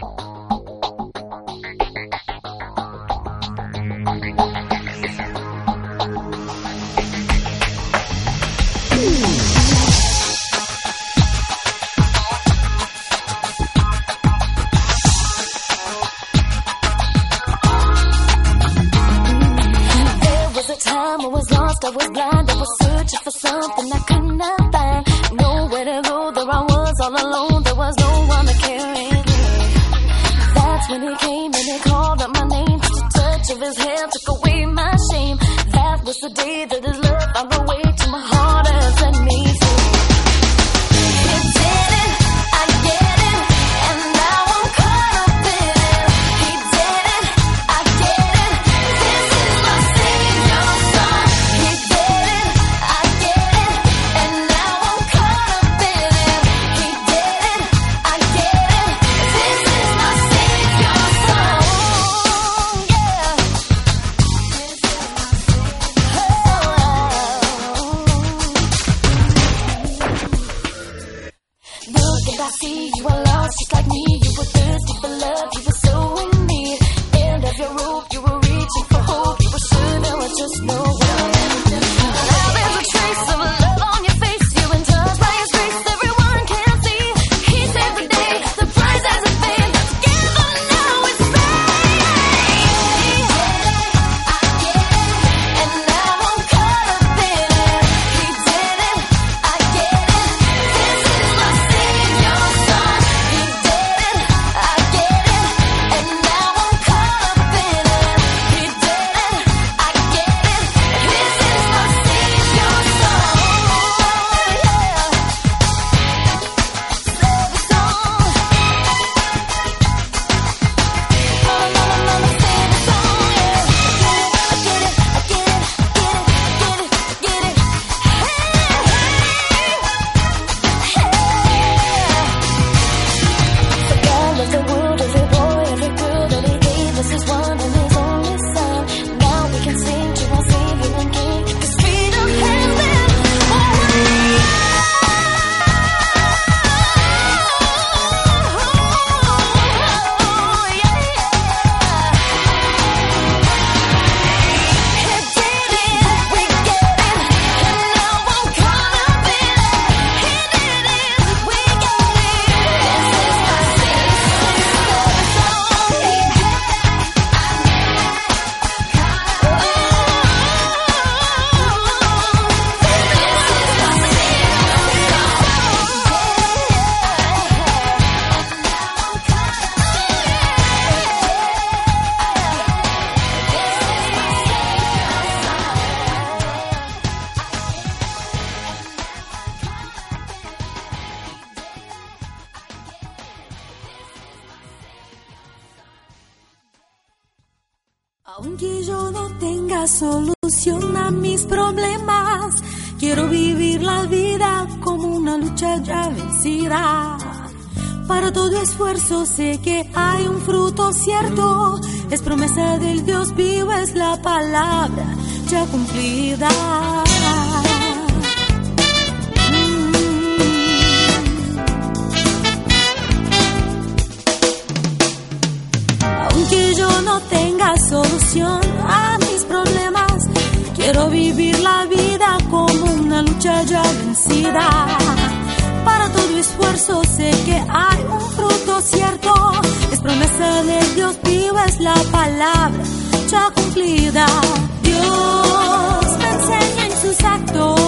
哦。see you alone. Sé que hay un fruto cierto, es promesa del Dios vivo, es la palabra ya cumplida. Mm. Aunque yo no tenga solución a mis problemas, quiero vivir la vida como una lucha ya vencida esfuerzo sé que hay un fruto cierto. Es promesa de Dios vivo, es la palabra ya cumplida. Dios me enseña en sus actos.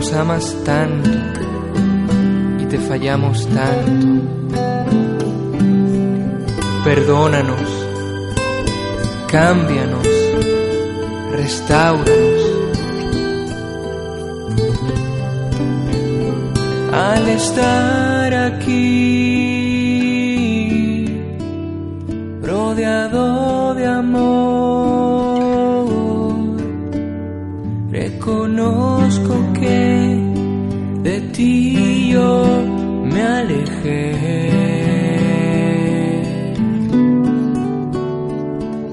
nos amas tanto y te fallamos tanto. Perdónanos, cámbianos, restauranos. Al estar aquí, rodeado de amor. reconozco que de ti yo me alejé.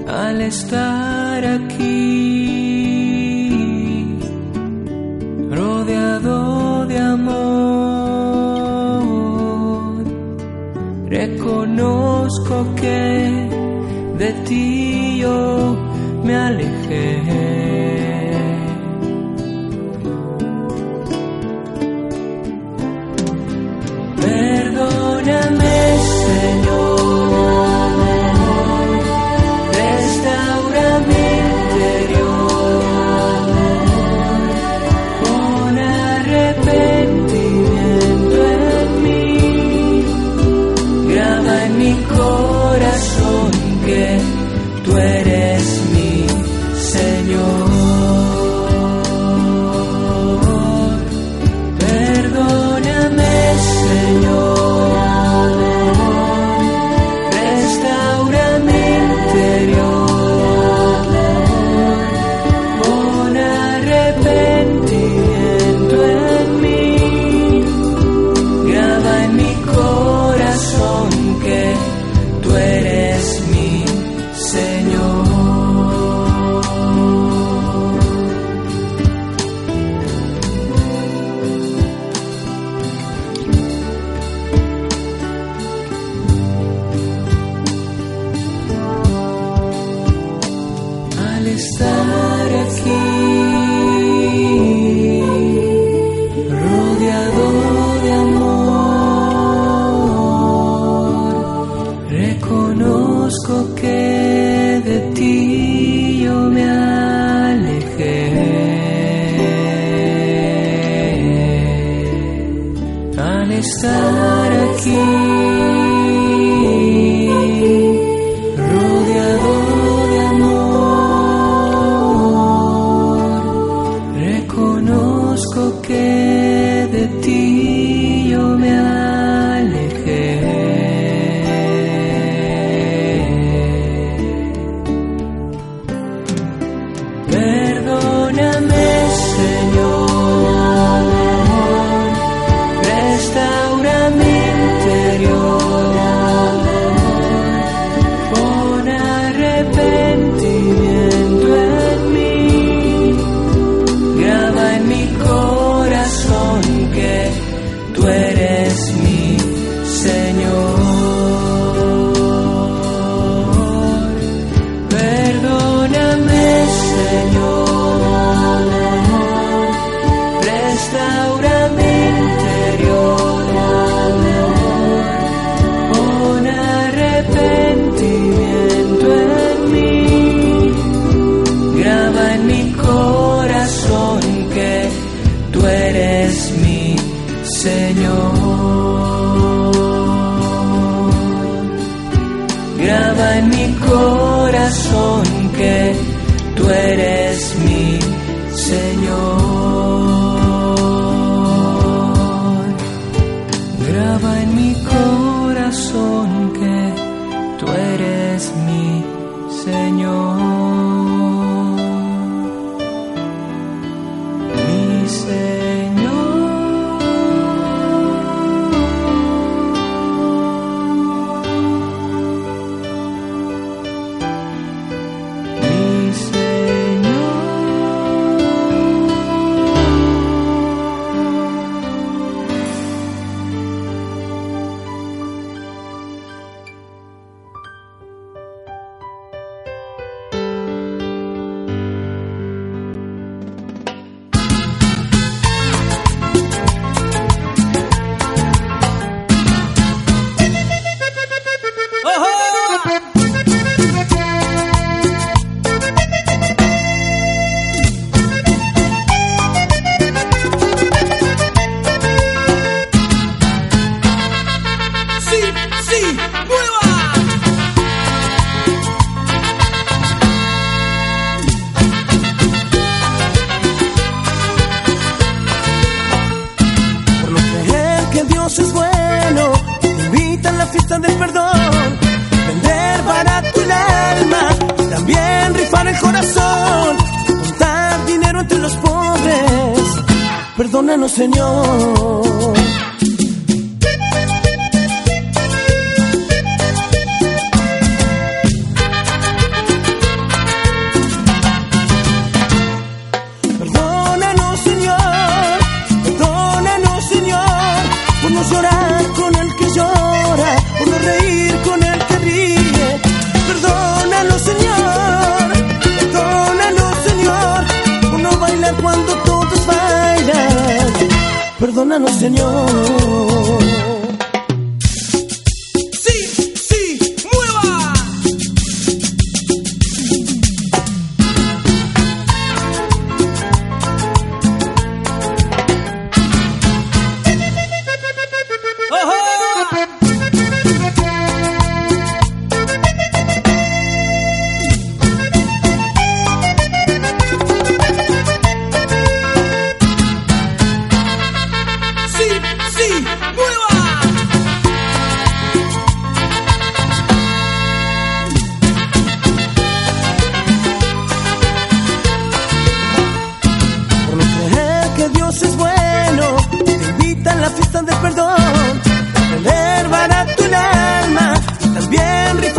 Al estar aquí, rodeado de amor, reconozco que de ti yo me alejé. Señor.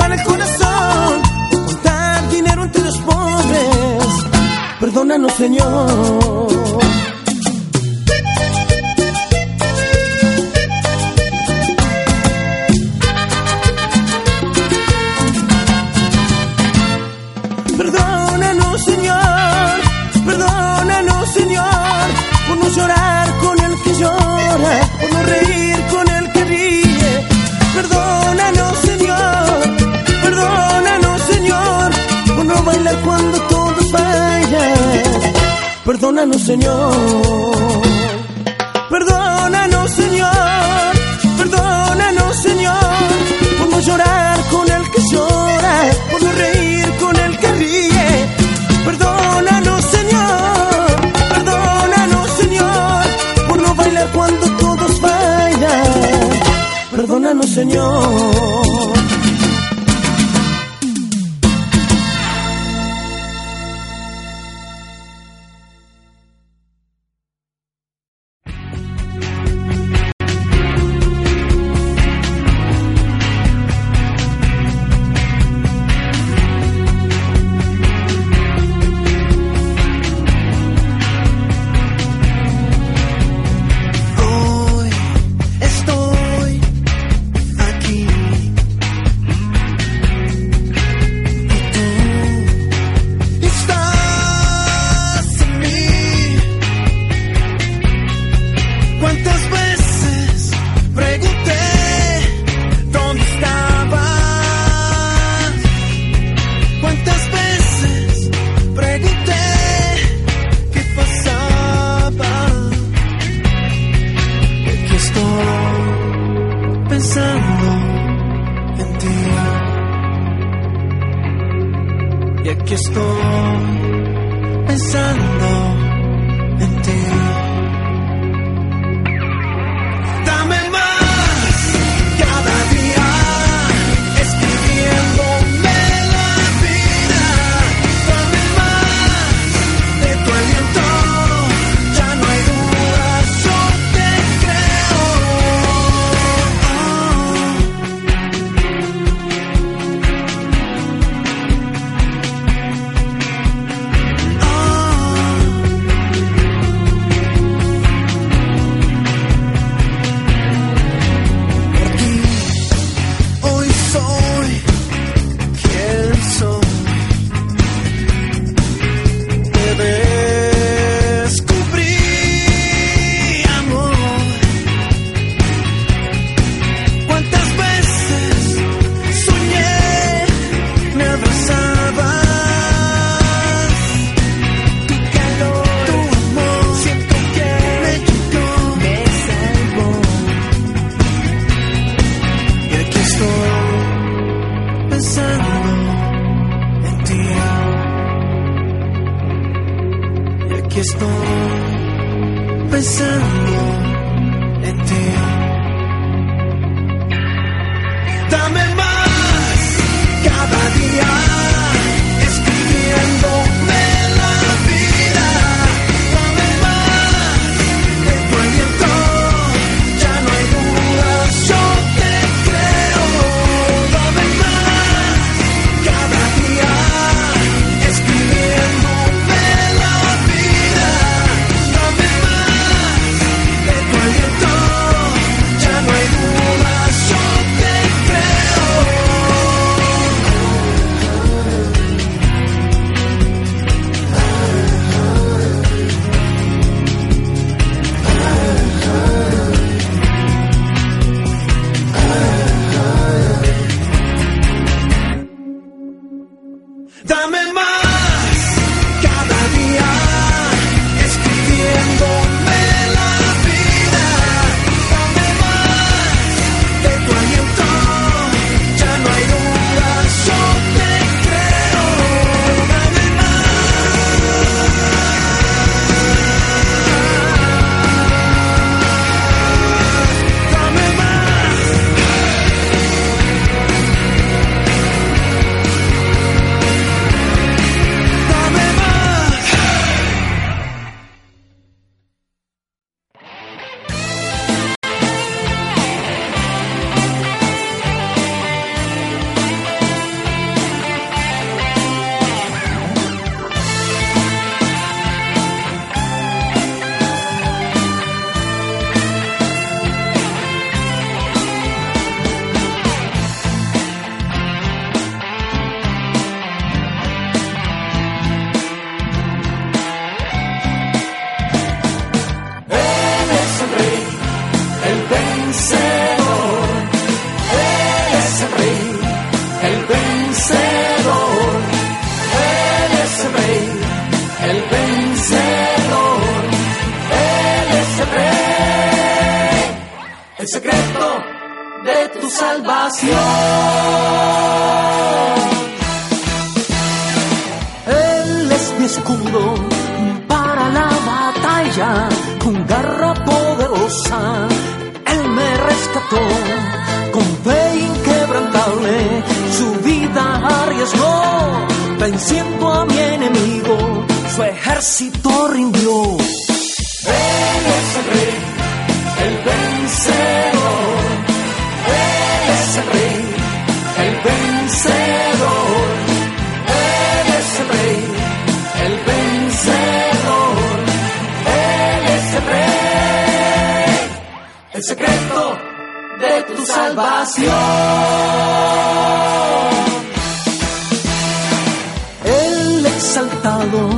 tocar el corazón o contar dinero entre los pobres. Perdónanos, Señor. Perdónanos, Señor. Perdónanos, Señor. Perdónanos, Señor. Por no llorar con el que llora, por no reír con el que ríe. Perdónanos, Señor. Perdónanos, Señor. Por no bailar cuando todos bailan. Perdónanos, Señor. Dame más cada día mi escudo para la batalla, con garra poderosa. Él me rescató con fe inquebrantable, su vida arriesgó, venciendo a mi enemigo, su ejército rindió. Él es el rey, el vencedor. El secreto de tu salvación. El exaltado,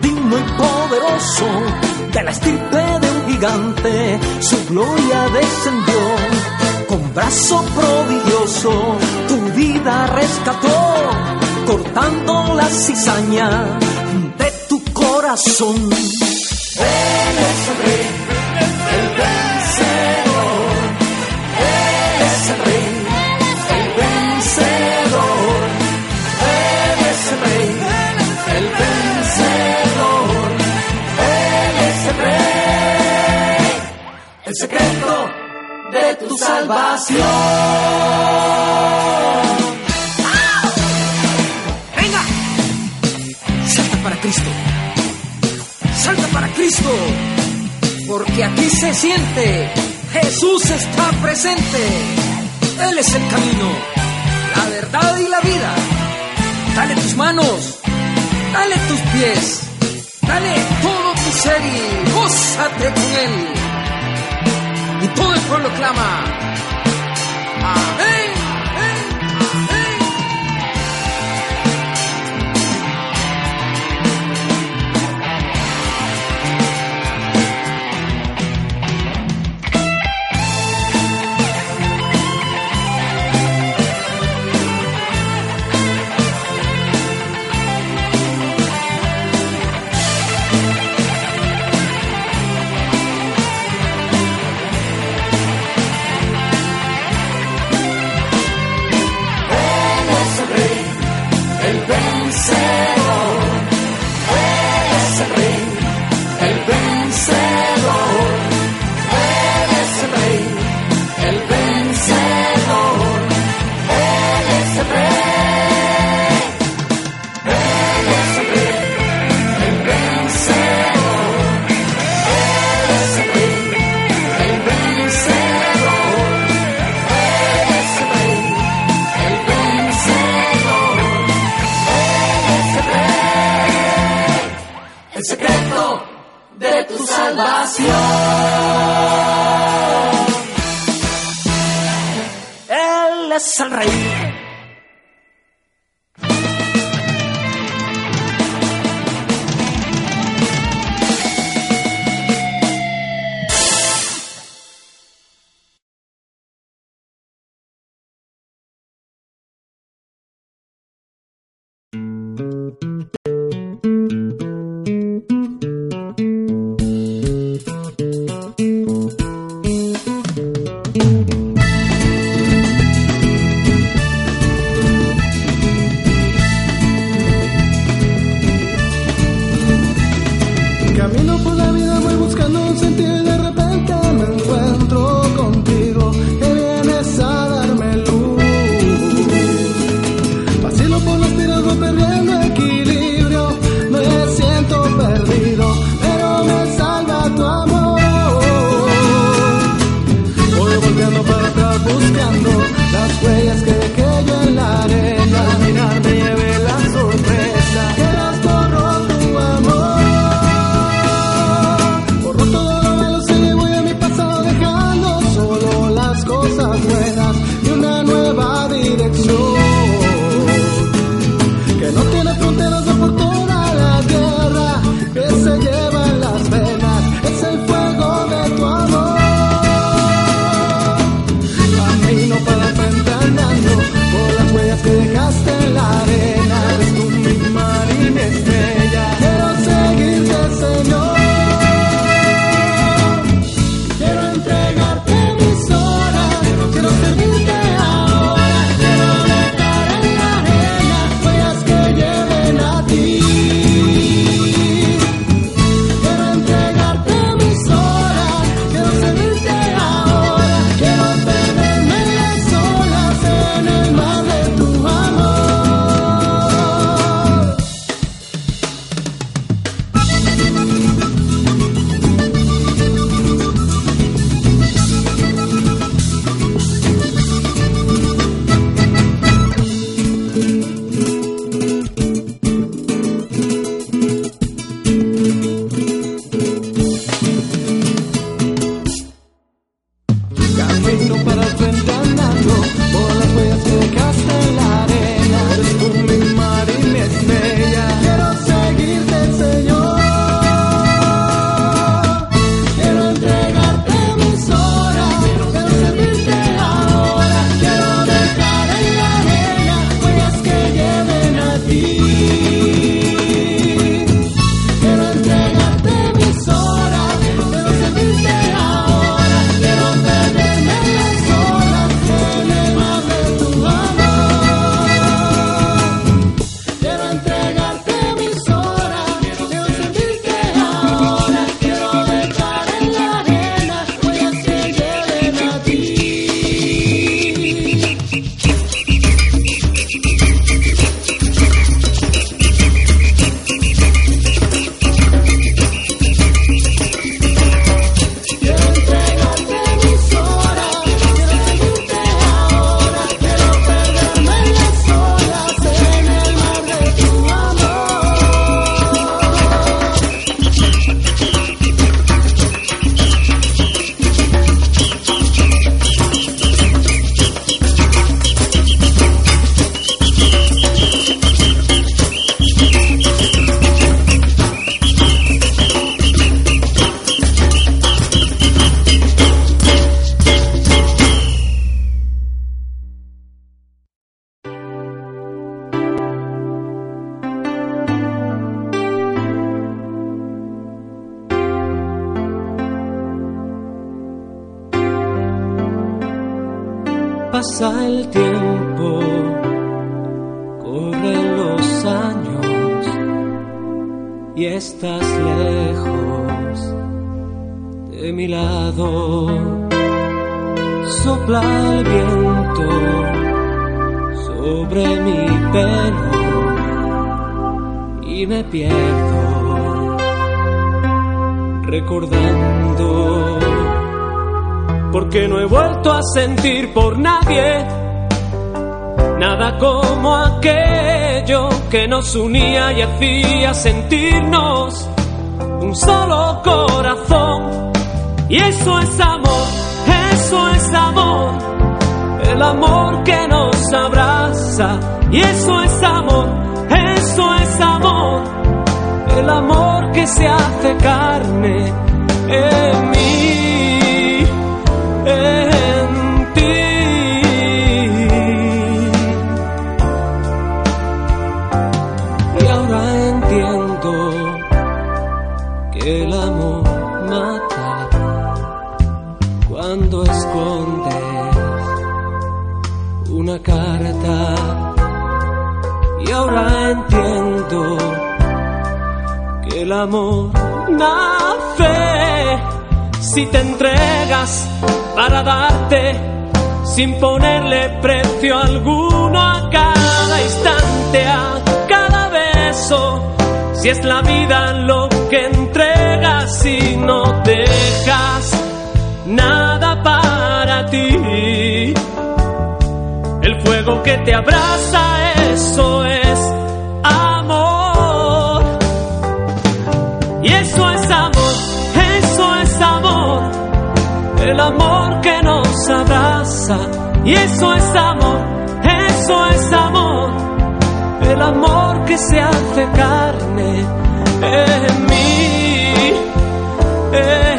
digno y poderoso, de la estirpe de un gigante, su gloria descendió. Con brazo prodigioso, tu vida rescató, cortando la cizaña de tu corazón. Él es el rey. Salvación. ¡Venga! Salta para Cristo. Salta para Cristo. Porque aquí se siente. Jesús está presente. Él es el camino, la verdad y la vida. Dale tus manos. Dale tus pies. Dale todo tu ser y gózate con Él. Todo el pueblo clama. Unía y hacía sentirnos un solo corazón. Y eso es amor, eso es amor, el amor que nos abraza. Y eso es amor, eso es amor, el amor que se hace carne en mí, ahora entiendo que el amor nace si te entregas para darte sin ponerle precio alguno a cada instante, a cada beso. Si es la vida lo que entregas y no dejas nada para ti. El fuego que te abraza, eso es amor que nos abraza. Y eso es amor, eso es amor. El amor que se hace carne en mí, en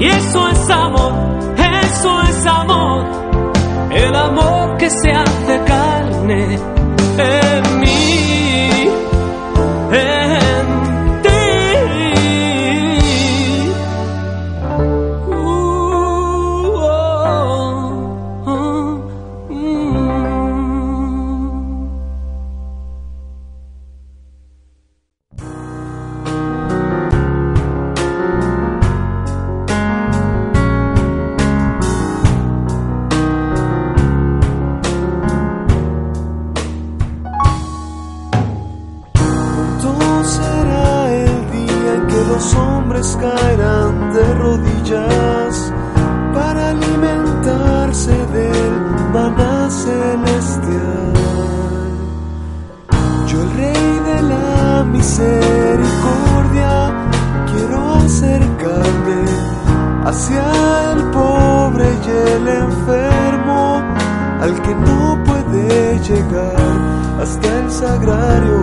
Y eso es amor, eso es amor, el amor que se hace hacia el pobre y el enfermo, al que no puede llegar hasta el sagrario.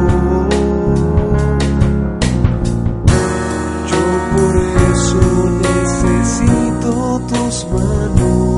Yo por eso necesito tus manos,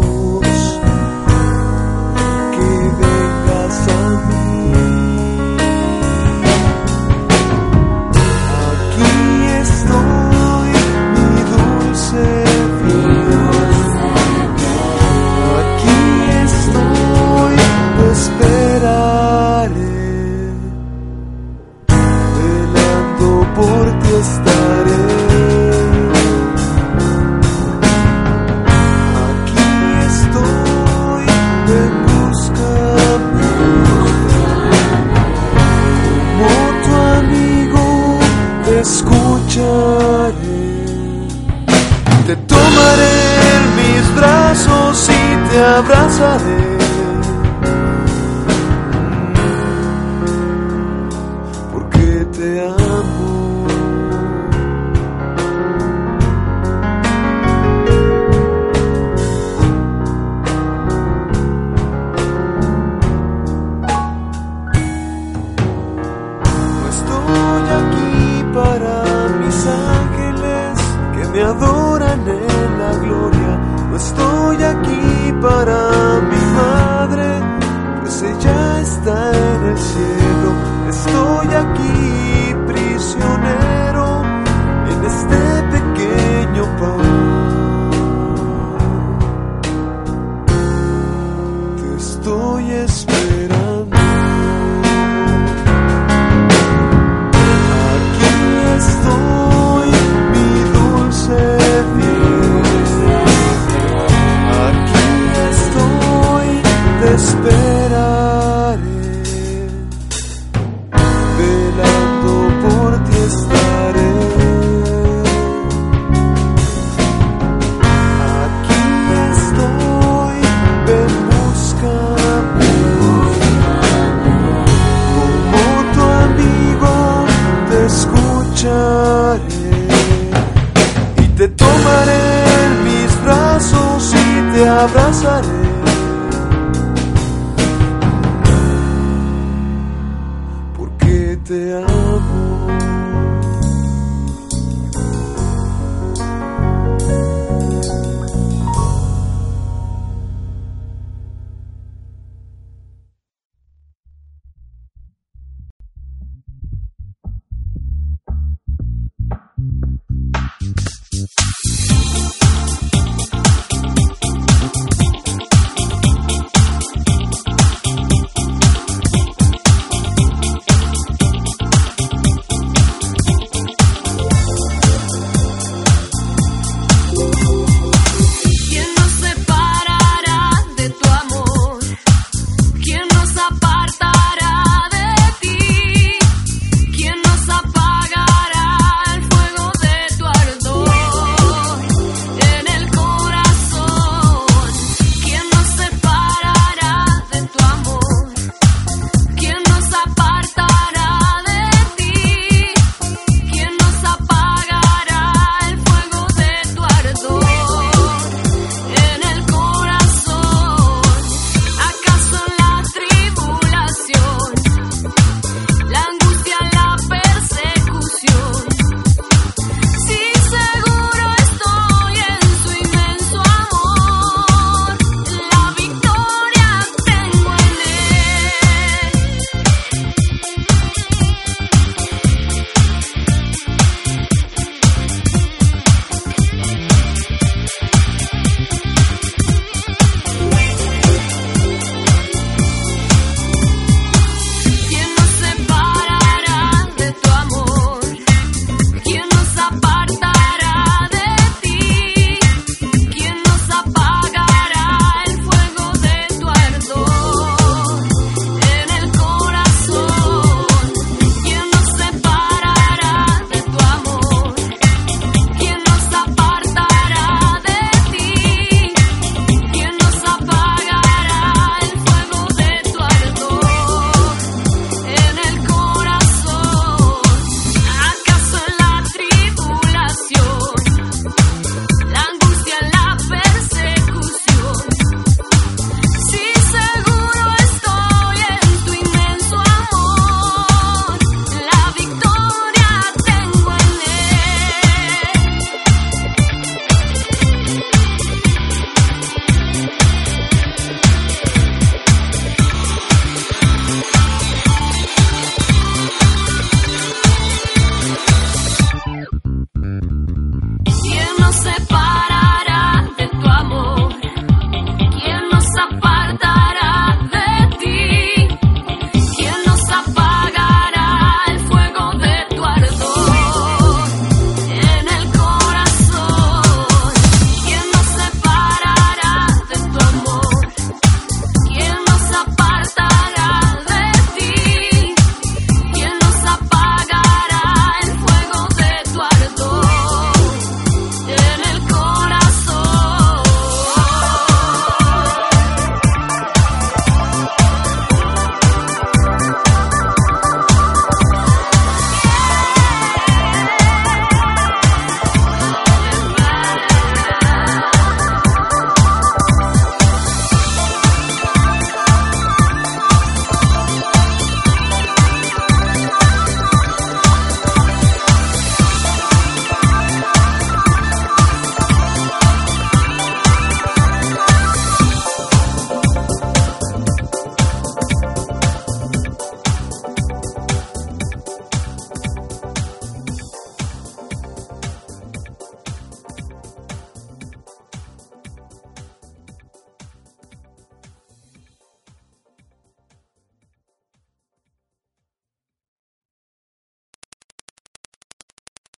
te